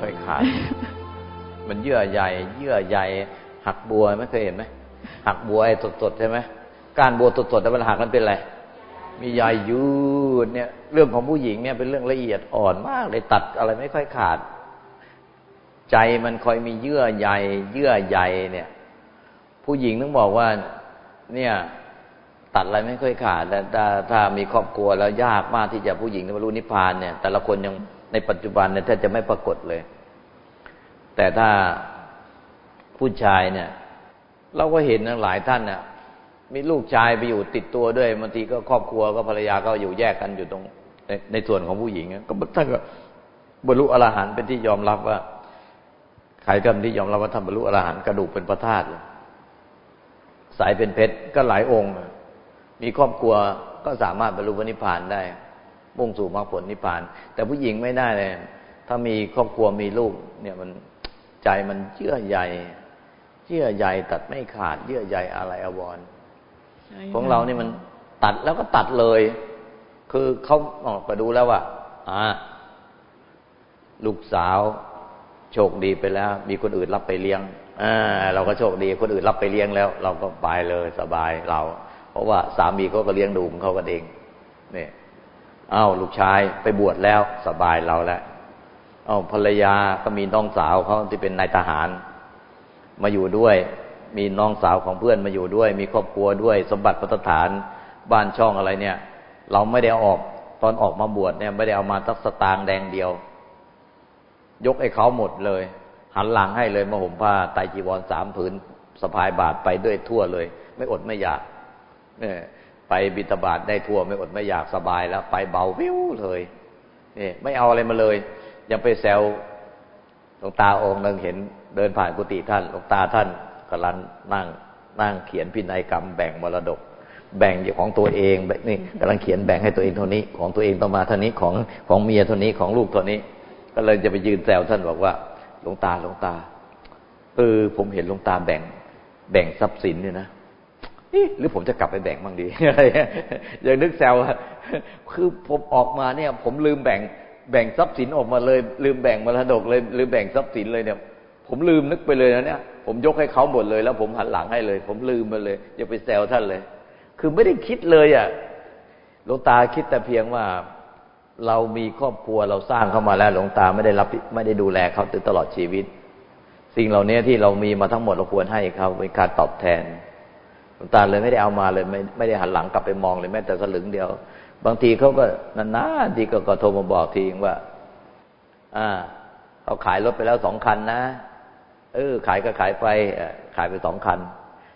ค่อยขาด มันเยื่อใยเยื่อใยหักบัวไม่เคยเห็นไหมหักบัวไอ้สดๆใช่ไหมการบัวสดๆแต่มันหักมันเป็นอะไรมีใยยืดเนี่ย เรื่องของผู้หญิงเนี่ยเป็นเรื่องละเอียดอ่อนมากเลยตัดอะไรไม่ค่อยขาด ใจมันคอยมีเยื่อใยเยื่อใยเนี่ย ผู้หญิงต้องบอกว่า เนี่ย ตัดอะไรไม่ค่อยขาดแต่ถ้าถ้ามีครอบครัวแล้วยากมากที่จะผู้หญิงจะบรรลุนิพพานเนี่ย แต่ละคนยังในปัจจุบันเนี่ยแทบจะไม่ปรากฏเลย แต่ถ้าผู้ชายเนี่ย เราก็เห็นหลายท่านเนี่ยมีลูกชายไปอยู่ติดตัวด้วยบางทีก็ครอบครัวก็ภรรยาก็อยู่แยกกันอยู่ตรงในในส่วนของผู้หญิงก็ท่านก็บรรลุอรหันต์เป็นที่ยอมรับว่าใครก็ที่ยอมรับว่าท่านบรรลุอรหันต์กระดูกเป็นพระธาตุสายเป็นเพชรก็หลายองค์ มีครอบครัวก็สามารถบรรลุนิพพานได้มุ่งสู่มรรคผลนิพพาน แต่ผู้หญิงไม่ได้เลยถ้ามีครอบครัวมีลูกเนี่ยมัน ใจมันเชื่อใยเชื่อใยตัดไม่ขาด เยื่อใยอะไรอวรของเรานี่มันตัดแล้วก็ตัดเลย คือเขาออกไปดูแล้วว่าอ่าลูกสาว โชคดีไปแล้ว มีคนอื่นรับไปเลี้ยงอ่าเราก็โชคดี คนอื่นรับไปเลี้ยงแล้ว เราก็ไปเลยสบายเรา เพราะว่าสามีเขาก็เลี้ยงดูของเขากันเองนี่อ้าวลูกชายไปบวชแล้วสบายเราแล้ว อ้าภรรยาก็มีน้องสาวเขาที่เป็นนายทหาร มาอยู่ด้วย มีน้องสาวของเพื่อนมาอยู่ด้วย มีครอบครัวด้วย สมบัติพัฒฐานบ้านช่องอะไรเนี่ย เราไม่ได้ออกตอนออกมาบวชเนี่ยไม่ได้เอามาตักสตางค์แดงเดียว ยกให้เขาหมดเลย หันหลังให้เลยมาห่มผ้าไตจีวรสามผืนสะพายบาทไปด้วยทั่วเลย ไม่อดไม่อยากเนี่ยไปบิตาบาทได้ทั่วไม่อดไม่อยากสบายแล้ว ไปเบาวิวเลยนี่ไม่เอาอะไรมาเลย ยังไปแซวหลวงตาองค์หนึ่งเห็น เดินผ่านกุฏิท่านหลวงตาท่านกำลังนั่ง นั่งเขียนพินัยกรรม แบ่งมรดก แบ่งของตัวเองนี่กำลังเขียนแบ่งให้ตัวเองเท่านี้ ของตัวเองต้องมาเท่านี้ของของเมียเท่านี้ของลูกเท่านี้ ก็เลยจะไปยืนแซวท่านบอกว่า หลวงตาหลวงตาเออผมเห็นหลวงตาแบ่ง แบ่งทรัพย์สินเนี่ยนะหรือผมจะกลับไปแบ่งบ้างดีอะไรอย่างนึกแซวคือผมออกมาเนี่ย ผมลืมแบ่ง แบ่งทรัพย์สินออกมาเลย ลืมแบ่งมรดกเลยลืมแบ่งทรัพย์สินเลยเนี่ย ผมลืมนึกไปเลยนะเนี่ยผมยกให้เขาหมดเลย แล้วผมหันหลังให้เลย ผมลืมไปเลยอย่าไปแซวท่านเลย คือไม่ได้คิดเลยอะหลวงตาคิดแต่เพียงว่าเรามีครอบครัวเราสร้างเข้ามาแล้ว หลวงตาไม่ได้รับไม่ได้ดูแลเขาตลอดชีวิต สิ่งเหล่านี้ที่เรามีมาทั้งหมดเราควรให้เขาเป็นการตอบแทน ลวงตาเลยไม่ได้เอามาเลย ไม่ไม่ได้หันหลังกลับไปมองเลยแม้แต่สลึงเดียว บางทีเขาก็นานๆทีก็ก็โทรมาบอกทีว่า อ่าเขาขายรถไปแล้วสองคันนะเออ ขายก็ขายไปขายไปสองคัน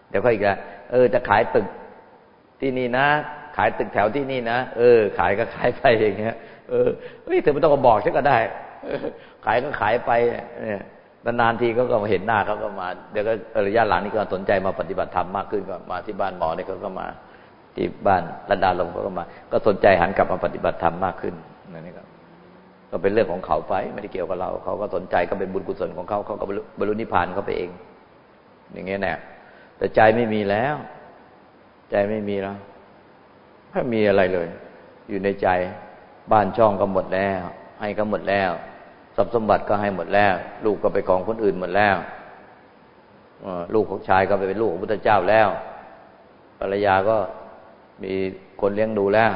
เดี๋ยวค่อยอีกแล้วเออ จะขายตึกที่นี่นะขายตึกแถวที่นี่นะเออ ขายก็ขายไปอย่างเงี้ย เออเฮ้ยเธอไม่ต้องมาบอกฉันก็ได้ขายก็ขายไปเนี่ย นานๆทีเขาก็มาเห็นหน้าเขาก็มาเดี๋ยวก็ระยะหลังนี้ก็สนใจมาปฏิบัติธรรมมากขึ้นก็มาที่บ้านหมอเนี่ยเขาก็มาที่บ้านระดาลงเขาก็มา ก็สนใจหันกลับมาปฏิบัติธรรมมากขึ้นนี่ครับก็เป็นเรื่องของเขาไปไม่ได้เกี่ยวกับเราเขาก็สนใจก็เป็นบุญกุศลของเขาเขาก็บรรลุนิพพานเขาไปเอง อย่างเงี้ยแน่แต่ใจไม่มีแล้ว ใจไม่มีแล้วไม่มีอะไรเลย อยู่ในใจบ้านช่องก็หมดแล้ว ให้ก็หมดแล้ว ทรัพย์สมบัติก็ให้หมดแล้ว ลูกก็ไปของคนอื่นหมดแล้วลูกของชายก็ไปเป็นลูกของพุทธเจ้าแล้ว ภรรยาก็มีคนเลี้ยงดูแล้ว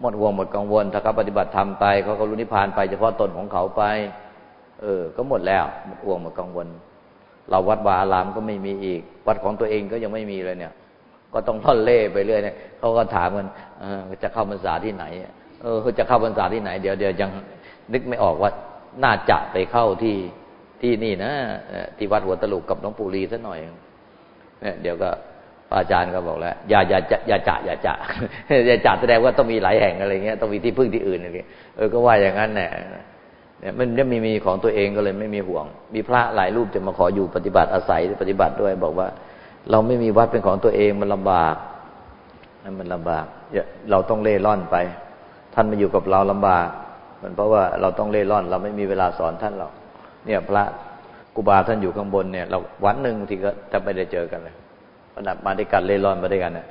หมดห่วงหมดกังวล ถ้าเขาปฏิบัติธรรมไปเขาก็รู้นิพพานไปเฉพาะตนของเขาไป เออ ก็หมดแล้ว หมดห่วงหมดกังวล เราวัดวาอารามก็ไม่มีอีก วัดของตัวเองก็ยังไม่มีเลยเนี่ย ก็ต้องท่อนเล่ไปเรื่อยเนี่ยเขาก็ถามกันจะเข้าพรรษาที่ไหน เออจะเข้าพรรษาที่ไหน เดี๋ยวเดี๋ยวยังนึกไม่ออกว่า น่าจะไปเข้าที่ที่นี่นะที่วัดหัวตลุกกับน้องปูรีซะหน่อยเนี่ยเดี๋ยวก็อาจารย์ก็บอกแล้วอย่าอย่าจะอย่าจะอย่าจะอย่าจะแสดงว่าต้องมีหลายแห่งอะไรเงี้ยต้องมีที่พึ่งที่อื่นอะไรเงี้ยเออก็ว่าอย่างนั้นแหละเนี่ยมันจะมีมีของตัวเองก็เลยไม่มีห่วง มีพระหลายรูปจะมาขออยู่ปฏิบัติอาศัยปฏิบัติด้วย บอกว่า เราไม่มีวัดเป็นของตัวเองมันลำบากนั่นมันลำบากเราต้องเล่ร่อนไป ท่านมาอยู่กับเราลำบาก มันเพราะว่าเราต้องเล่ร่อน เราไม่มีเวลาสอนท่านหรอกเนี่ยพระกูบาท่านอยู่ข้างบนเนี่ย เราวันหนึ่งทีก็จะไม่ได้เจอกันเลยขนาดมาด้วยกันเล่ร่อนมาด้วยกันเนี่ย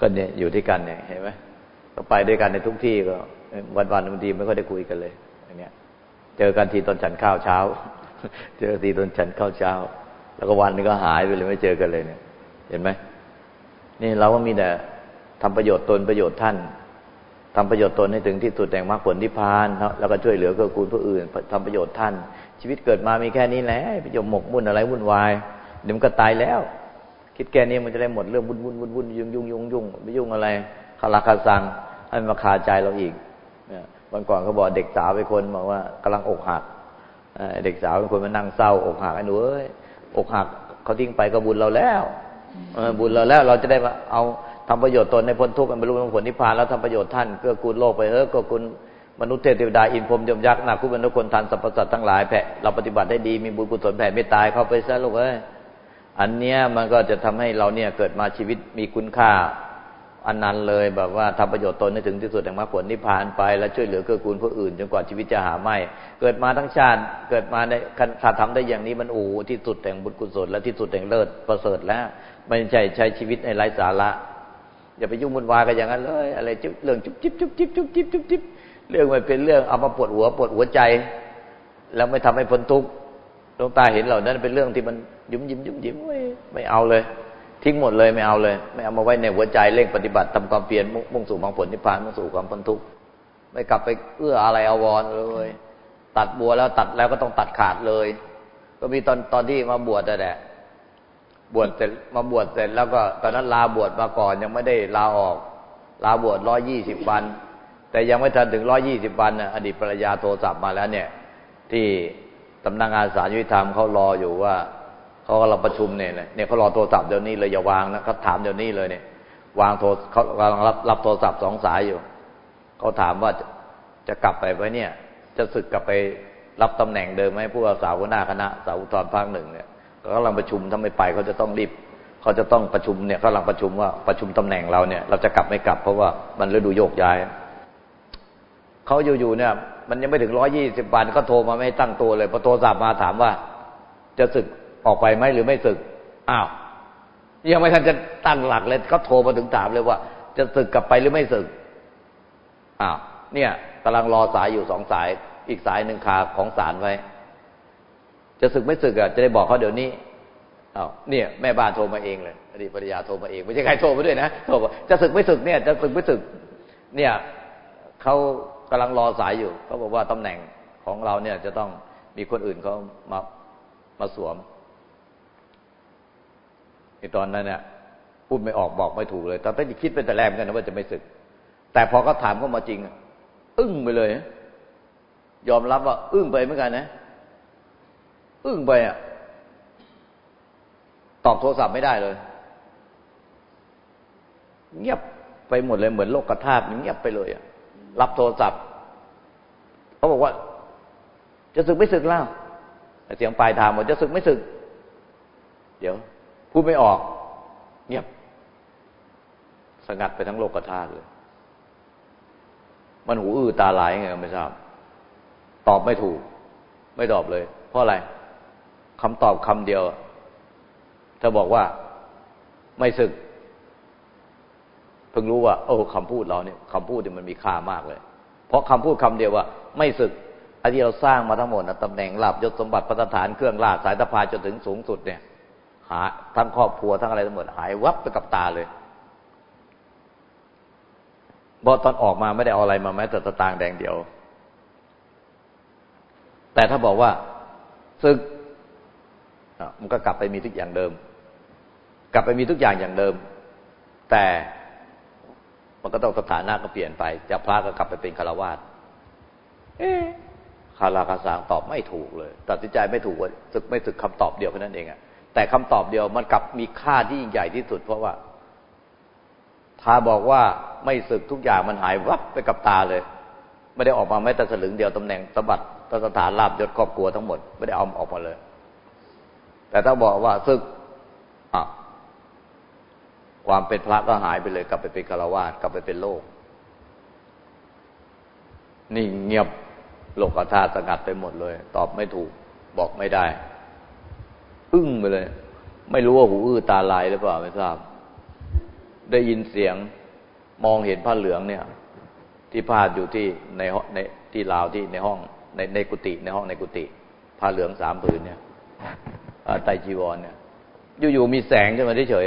ก็เนี่ยอยู่ที่กันเนี่ยเห็นไหมก็ไปด้วยกันในทุกที่ก็วันวันบางทีไม่ค่อยได้คุยกันเลยอย่างเงี้ย เจอกันทีตอนฉันข้าวเช้า เจอทีตอนฉันข้าวเช้า แล้วก็วันนึงก็หายไปเลยไม่เจอกันเลยเนี่ย เห็นไหมนี่เราก็มีแต่ทำประโยชน์ตนประโยชน์ท่าน ทำประโยชน์ตนให้ถึงที่สุดแห่งมรรคผลนิพพานแล้วก็ช่วยเหลือเกื้อกูลผู้อื่นทำประโยชน์ท่าน ชีวิตเกิดมามีแค่นี้แหละไปโยมหมกมุ่นอะไรวุ่นวายเดี๋ยวมันก็ตายแล้ว คิดแค่นี้มันจะได้หมดเรื่องวุ่นวุ่นวุ่นวุ่นยุ่งยุ่งยุ่งยุ่งไม่ยุ่งอะไรคาราคาซังให้มาคาใจเราอีกเนี่ยวันก่อนเขาบอกเด็กสาวไปคนบอกว่ากำลังอกหักเด็กสาวเป็นคนมานั่งเศร้าอกหักไอ้หนูเอ้ยอกหักเขาทิ้งไปก็บุญเราแล้วบุญเราแล้วเราจะได้มาเอา ทำประโยชน์ตนในพ้นทุกข์กันบรรลุผลนิพพานแล้วทำประโยชน์ท่านเกื้อกูลโลกไปเออเกื้อกูลมนุษย์เทวดาอินพรมยมยักษ์นาคุบรรทุคนทันสรรพสัตว์ทั้งหลายแผ่เราปฏิบัติได้ดีมีบุญกุศลแผ่ไม่ตายเข้าไปซะลูกเอ้ยอันเนี้ยมันก็จะทำให้เราเนี่ยเกิดมาชีวิตมีคุณค่าอันนั้นเลยแบบว่าทำประโยชน์ตนให้ถึงที่สุดแห่งมรรคผลนิพพานไปแล้วช่วยเหลือเกื้อกูลผู้อื่นจนกว่าชีวิตจะหาไม่ เกิดมาทั้งชาติเกิดมาในถ้าทำได้อย่างนี้มันอูที่สุดแห่งบุญกุศลและที่สุดแห่งเลิศประเสริฐแล้วไม่ใช่ใช้ชีวิตในไร้สาระ อย่าไปยุ่งวุ่นวายกันอย่างนั้นเลย อะไรจุ๊บเรื่องจุ๊บจิ๊บจุ๊บจิ๊บจุ๊บจิ๊บจุ๊บจิ๊บเรื่องมันเป็นเรื่องเอามาปวดหัวปวดหัวใจ แล้วไม่ทำให้พ้นทุกข์ดวงตาเห็นเหล่านั้นเป็นเรื่องที่มันยุ่มยิ้มยุ่มยิ้มไม่เอาเลย ทิ้งหมดเลยไม่เอาเลย ไม่เอามาไว้ในหัวใจเร่งปฏิบัติทำความเพียรมุ่งสู่มรรคผลนิพพานมุ่งสู่ความพ้นทุกข์ไม่กลับไปเอื้ออะไรอาวรเลย ตัดบัวแล้วตัดแล้วก็ต้องตัดขาดเลย ก็มีตอนตอนที่มาบวชแต่แหละ บวชเสร็จมาบวชเสร็จแล้วก็ตอนนั้นลาบวชมาก่อนยังไม่ได้ลาออก ลาบวชร้อยยี่สิบวัน แต่ยังไม่ทันถึงร้อยยี่สิบวันอดีตภรรยาโทรศัพท์มาแล้วเนี่ย ที่ตำนักงานสารยุติธรรมเขารออยู่ว่าเขากำลังประชุมเนี่ยเนี่ยเขารอโทรศัพท์เดี๋ยวนี้เลยอย่าวางนะเขาถามเดี๋ยวนี้เลยเนี่ยวางโทรเขากำลังรับรับโทรศัพท์สองสายอยู่เขาถามว่าจะจะกลับไปไหมเนี่ย จะสึกกลับไปรับตำแหน่งเดิมไหมผู้ว่าสาหัวหน้าคณะสาวอุทธรภาคหนึ่งเนี่ย กำลังประชุมถ้าไม่ไปเขาจะต้องรีบเขาจะต้องประชุมเนี่ยเขากำลังประชุมว่าประชุมตำแหน่งเราเนี่ย เราจะกลับไม่กลับ เพราะว่ามันฤดูโยกย้ายเขาอยู่ๆเนี่ย มันยังไม่ถึงร้อยี่สิบวันก็โทรมาไม่ตั้งตัวเลยพอโทรศัพท์มาถามว่า จะสึกออกไปไหมหรือไม่ศึกอ้าวยังไม่ทันจะตั้งหลักเลยก็โทรมาถึงถามเลยว่า จะศึกกลับไปหรือไม่ศึกอ้าวเนี่ยกำลังรอสายอยู่สองสาย อีกสายหนึ่งคาของสารไว้ จะศึกไม่ศึกอะจะได้บอกเขาเดี๋ยวนี้อ้าวเนี่ยแม่บ้านโทรมาเองเลยอดีตภรรยาโทรมาเองไม่ใช่ใครโทรมาด้วยนะโทรบอกจะศึกไม่ศึกเนี่ย จะศึกไม่ศึก เนี่ยเขากำลังรอสายอยู่เขาบอกว่าตำแหน่งของเราเนี่ย จะต้องมีคนอื่นเขามามาสวมในตอนนั้นเนี่ยพูดไม่ออกบอกไม่ถูกเลยตอนนั้นคิดเป็นแต่แรกกันนะว่าจะไม่ศึก แต่พอเขาถามเข้ามาจริง อึ้งไปเลย ยอมรับว่า อึ้งไปเหมือนกันนะ อึ้งไปอะ ตอบโทรศัพท์ไม่ได้เลย เงียบไปหมดเลยเหมือนโลกกระทาบเงียบไปเลยอะ รับโทรศัพท์เขาบอกว่า จะศึกไม่ศึกแล้วเสียงปลายทางบอกจะศึกไม่ศึก เดี๋ยว พูดไม่ออก เงียบสงัดไปทั้งโลกธาตุเลย มันหูอื้อตาลายไงไม่ทราบ ตอบไม่ถูก ไม่ตอบเลย เพราะอะไร คำตอบคำเดียว เธอบอกว่าไม่สึก เพิ่งรู้ว่า โอ้คำพูดเราเนี่ยคำพูดเนี่ยมันมีค่ามากเลย เพราะคำพูดคำเดียวว่า ไม่สึกอันที่เราสร้างมาทั้งหมดนะตำแหน่งลาบยศสมบัติพัฒฐานเครื่องราชสายตะพาจนถึงสูงสุดเนี่ย หายทั้งครอบครัวทั้งอะไรทั้งหมด หายวับไปกับตาเลยบอตอนออกมาไม่ได้เอาอะไรมาแม้แต่ตะตางแดงเดียว แต่ถ้าบอกว่าซึก มันก็กลับไปมีทุกอย่างเดิม กลับไปมีทุกอย่างอย่างเดิม แต่มันก็ต้องสถานะก็เปลี่ยนไปจากพระก็กลับไปเป็นคารวาสเอคาราคาสางตอบไม่ถูกเลย ตัดสินใจไม่ถูกว่าศึกไม่ศึกคำตอบเดียวแค่นั้นเองอะแต่คำตอบเดียวมันกลับมีค่าที่ยิ่งใหญ่ที่สุด เพราะว่าถ้าบอกว่าไม่ศึกทุกอย่างมันหายวับไปกับตาเลย ไม่ได้ออกมาแม้แต่สลึงเดียวตำแหน่งสมบัติสถานลาบยศครอบครัวทั้งหมด ไม่ได้เอาออกมาเลย แต่ถ้าบอกว่าศึกความเป็นพระก็หายไปเลย กลับไปเป็นฆราวาสกลับไปเป็นโลก นี่เงียบโลกธาตุสงัดไปหมดเลย ตอบไม่ถูก บอกไม่ได้อึ้งไปเลย ไม่รู้ว่าหูอื้อตาลายหรือเปล่าไม่ทราบ ได้ยินเสียงมองเห็นผ้าเหลืองเนี่ย ที่พาดอยู่ที่ในในที่ลาวที่ในห้องในในกุฏิในห้องในกุฏิผ้าเหลืองสามผืนเนี่ย ไตจีวรเนี่ยอยู่ๆมีแสงขึ้นมาเฉย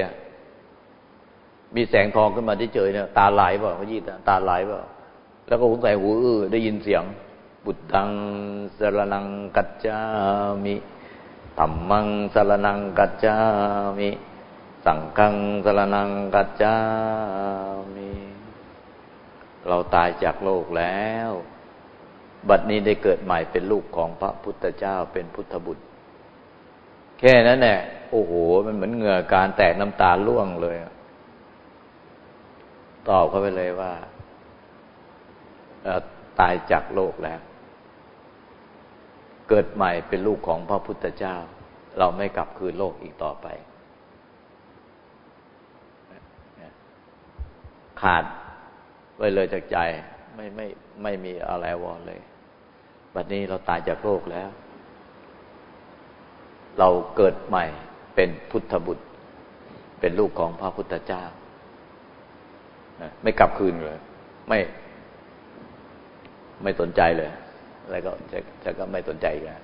ๆมีแสงทองขึ้นมาเฉยๆเนี่ยตาไหลเปล่าเขายีดตาไหลเปล่าแล้วก็หูใส่หูอื้อได้ยินเสียงบุตตังสรนังกัจจามิธรรมังสรนังกัจจามิสังฆังสรนังกัจจามิเราตายจากโลกแล้ว บัดนี้ได้เกิดใหม่เป็นลูกของพระพุทธเจ้าเป็นพุทธบุตร แค่นั้นแหละโอ้โห มันเหมือนเหงื่อการแตกน้ำตาล่วงเลย ตอบเขาไปเลยว่าตายจากโลกแล้ว เกิดใหม่เป็นลูกของพระพุทธเจ้า เราไม่กลับคืนโลกอีกต่อไป ขาดไว้เลยจากใจ ไม่ไม่ไม่มีอะไรวอนเลย บัดนี้เราตายจากโลกแล้ว เราเกิดใหม่เป็นพุทธบุตร เป็นลูกของพระพุทธเจ้า ไม่กลับคืนเลย ไม่ไม่สนใจเลยอะไรก็จะจะก็ไม่สนใจกัน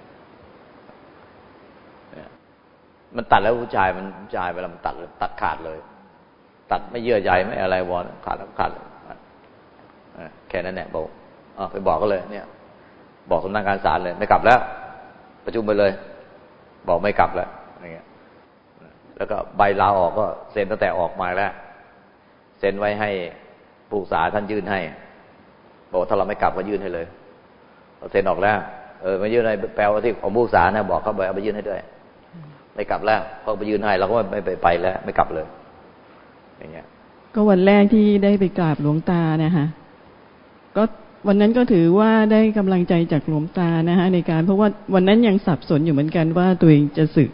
มันตัดแล้วผู้ชายมันผู้ชายเวลามันตัดตัดขาดเลย ตัดไม่เยื่อใยไม่อะไรวอนขาดแล้วขาดเลยแค่นั้นแหละบอกอไปบอกก็เลย เนี่ย บอกสำนักงานศาลเลย ไม่กลับแล้ว ประชุมไปเลย บอกไม่กลับแล้วอย่างเงี้ยแล้วก็ใบลาออกก็เซ็นตั้งแต่ออกมาแล้วเซ็นไว้ให้ผู้ษาท่านยื่นให้ บอกถ้าเราไม่กลับก็ยื่นให้เลยเราเซ็นออกแล้ว เออมายื่นให้แปลว่าที่ของผู้สานะบอกเขาไปเอาไปยื่นให้ด้วยไม่กลับแล้วเขาไปยื่นให้เราก็ไม่ไปไปแล้ว ไม่กลับเลย อย่างเงี้ย ก็วันแรกที่ได้ไปกราบหลวงตานะฮะก็ วันนั้นก็ถือว่าได้กำลังใจจากหลวงตานะฮะในการเพราะว่าวันนั้นยังสับสนอยู่เหมือนกันว่าตัวเองจะสึก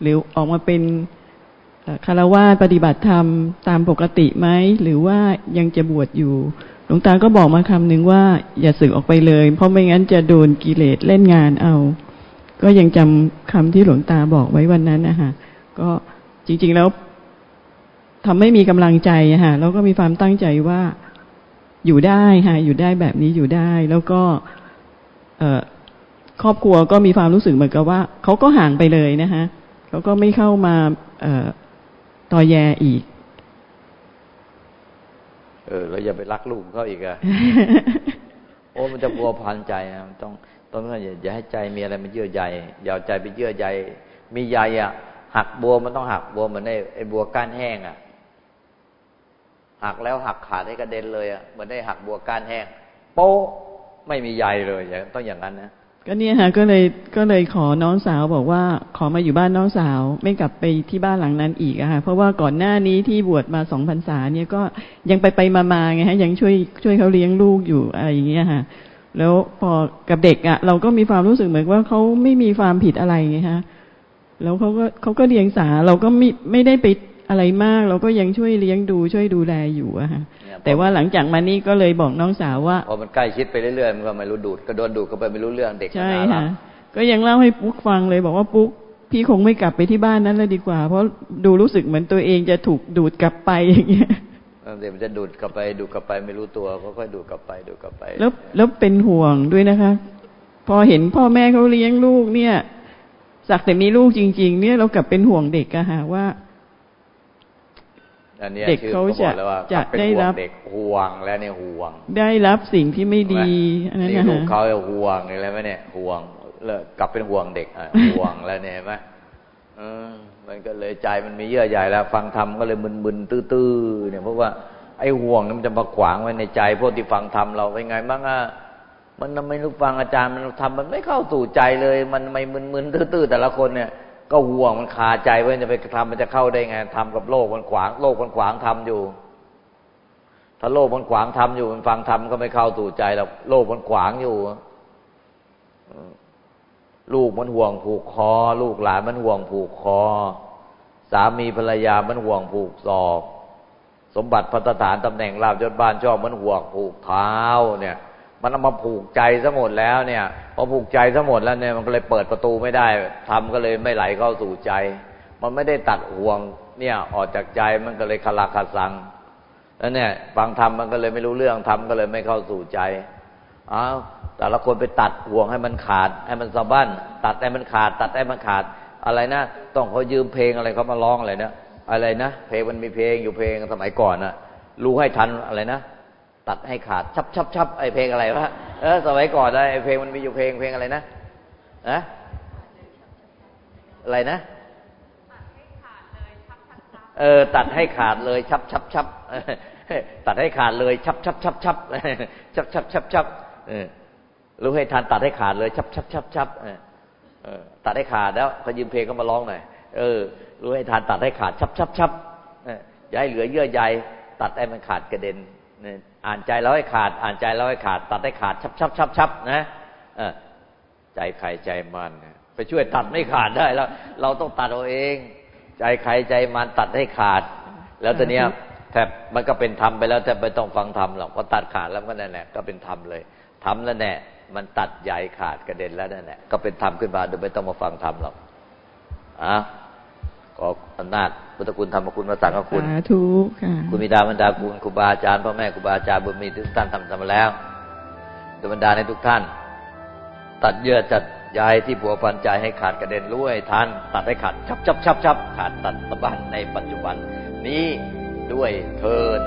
หรือออกมาเป็นคารวะปฏิบัติธรรมตามปกติไหมหรือว่ายังจะบวชอยู่หลวงตาก็บอกมาคำหนึ่งว่า อย่าสึกออกไปเลย เพราะไม่งั้นจะโดนกิเลสเล่นงานเอา ก็ยังจำคำที่หลวงตาบอกไว้วันนั้นนะคะก็จริง ๆแล้วทำให้มีกำลังใจะค่ะแล้วก็มีความตั้งใจว่า อยู่ได้ค่ะอยู่ได้แบบนี้อยู่ได้ แล้วก็เออครอบครัวก็มีความรู้สึกเหมือนกับว่าเขาก็ห่างไปเลยนะคะเขาก็ไม่เข้ามาเออต่อแยอีก เออเราอย่าไปรักลูกเขาอีกอะโอ้มันจะพัวพันใจนะต้องต้องอย่าอย่าให้ใจมีอะไรมันเยื่อใยอย่าใจไปเยื่อใยมีใยอะหักบัวมันต้องหักบัวเหมือนไอ้ไอ้บัวก้านแห้งอะ หักแล้วหักขาดให้กระเด็นเลยอะเหมือนได้หักบัวก้านแห้ง โป๊ะไม่มีใยเลยอย่างต้องอย่างนั้นนะก็เนี่ยฮะก็เลยก็เลยขอน้องสาวบอกว่า ขอมาอยู่บ้านน้องสาว ไม่กลับไปที่บ้านหลังนั้นอีกอะค่ะเพราะว่าก่อนหน้านี้ที่บวชมาสองพรรษาเนี่ยก็ยังไปไปมาๆไงฮะยังช่วยช่วยเขาเลี้ยงลูกอยู่อะไรอย่างเงี้ยค่ะแล้วพอกับเด็กอะเราก็มีความรู้สึกเหมือนว่าเขาไม่มีความผิดอะไรไงฮะแล้วเขาก็เขาก็เลี้ยงสาเราก็ไม่ไม่ได้ไป อะไรมากเราก็ยังช่วยเลี้ยงดูช่วยดูแลอยู่อะค่ะแต่ว่าหลังจากมานี้ก็เลยบอกน้องสาวว่าพอมันใกล้ชิดไปเรื่อยๆมันก็ไม่รู้ดูดก็โดนดูดก็ไปไม่รู้เรื่องเด็กใช่ค่ะก็ยังเล่าให้ปุ๊กฟังเลยบอกว่าปุ๊กพี่คงไม่กลับไปที่บ้านนั้นเลยดีกว่า เพราะดูรู้สึกเหมือนตัวเองจะถูกดูดกลับไปอย่างเงี้ยเดี๋ยวมันจะดูดกลับไปดูดกลับไปไม่รู้ตัวก็ค่อยดูดกลับไปดูดกลับไป แล้วแล้วเป็นห่วงด้วยนะคะ พอเห็นพ่อแม่เขาเลี้ยงลูกเนี่ยสักแต่มีลูกจริง ๆ เนี่ยเรากลับเป็นห่วงเด็กอะค่ะว่า เด็กเขาจะจะได้รับเด็กห่วงแล้วเนี่ยห่วง ได้รับสิ่งที่ไม่ดีอันนั้นนะลูกเขาห่วงอะไรไหมเนี่ยห่วงเลิกกลับเป็นห่วงเด็กห่วงแล้วเนี่ยไหมเออมันก็เลยใจมันมีเยื่อใหญ่แล้ว ฟังธรรมก็เลยมึนๆตื้อๆเนี่ยเพราะว่าไอ้ห่วงมันจะมาขวางไว้ในใจพวกที่ฟังธรรมเราเป็นไงบ้างอะมันไม่รู้ฟังอาจารย์มันทำมันไม่เข้าสู่ใจเลย มันไม่มึนๆตื้อๆแต่ละคนเนี่ย ก็ห่วงมันคาใจว่าจะไปทำมันจะเข้าได้ไงทำกับโลกมันขวางโลกมันขวางทำอยู่ ถ้าโลกมันขวางทำอยู่ มันฟังทำก็ไม่เข้าตู่ใจหรอกโลกมันขวางอยู่ลูกมันห่วงผูกคอ ลูกหลานมันห่วงผูกคอ สามีภรรยามันห่วงผูกศอก สมบัติพัฒฐานตำแหน่งลาบยศบ้านชอบมันห่วงผูกเท้าเนี่ย มันเอามาผูกใจซะหมดแล้วเนี่ยพอผูกใจซะหมดแล้วเนี่ยมันก็เลยเปิดประตูไม่ได้ทำก็เลยไม่ไหลเข้าสู่ใจ มันไม่ได้ตัดห่วงเนี่ยออกจากใจมันก็เลยคลาคาสังแล้วเนี่ยฟังธรรมมันก็เลยไม่รู้เรื่องธรรมก็เลยไม่เข้าสู่ใจอ้าวแต่ละคนไปตัดห่วงให้มันขาด ให้มันสะบั้นตัดให้มันขาด ตัดให้มันขาด อะไรนะต้องเขายืมเพลงอะไรเขามาร้องอะไรนะอะไรนะเพลงมันมีเพลงอยู่เพลงสมัยก่อนนะรู้ให้ทันอะไรนะ ตัดให้ขาด ชับชับชับไอเพลงอะไรวะเออสมัยก่อนนะไอเพลงมันมีอยู่เพลงเพลงอะไรนะนะอะไรนะเออ ตัดให้ขาดเลย ชับชับชับตัดให้ขาดเลย ชับชับชับชับชับชับชับชับเออรู้ให้ทันตัดให้ขาดเลย ชับชับชับชับเออตัดให้ขาดแล้วเขายืมเพลงก็มาร้องหน่อยเออ รู้ให้ทันตัดให้ขาด ชับชับชับอย่าให้เหลือเยื่อใยตัดให้มันขาดกระเด็น อ่านใจแล้วให้ขาด อ่านใจแล้วให้ขาด ตัดให้ขาดชับชับชับชับนะใจใครใจมันไปช่วยตัดไม่ขาดได้แล้ว เราต้องตัดเอาเอง ใจใครใจมันตัดให้ขาด แล้วตอนนี้แทบมันก็เป็นธรรมไปแล้วแทบไม่ต้องฟังธรรมหรอกพอตัดขาดแล้วก็นั่นแหละก็เป็นธรรมเลยทำแล้วแน่มันตัดใหญ่ขาดกระเด็นแล้วนั่นแหละก็เป็นธรรมขึ้นมาโดยไม่ต้องมาฟังธรรมหรอกอะ ขออำนาจพุทธคุณธรรมคุณมาสั่งคุณสาธุค่ะคุณมิดาบรรดาคุณครูบาอาจารย์พ่อแม่ครูบาอาจารย์บุญมีทุกท่านทำทำมาแล้วดวงบรรดาในทุกท่าน ตัดเยื่อจัดยายที่ผัวพันใจให้ขาดกระเด็นรู้ให้ทันตัดให้ขาดชับชับชับชับขาดตัดตะบันในปัจจุบัน นี้ด้วยเทิน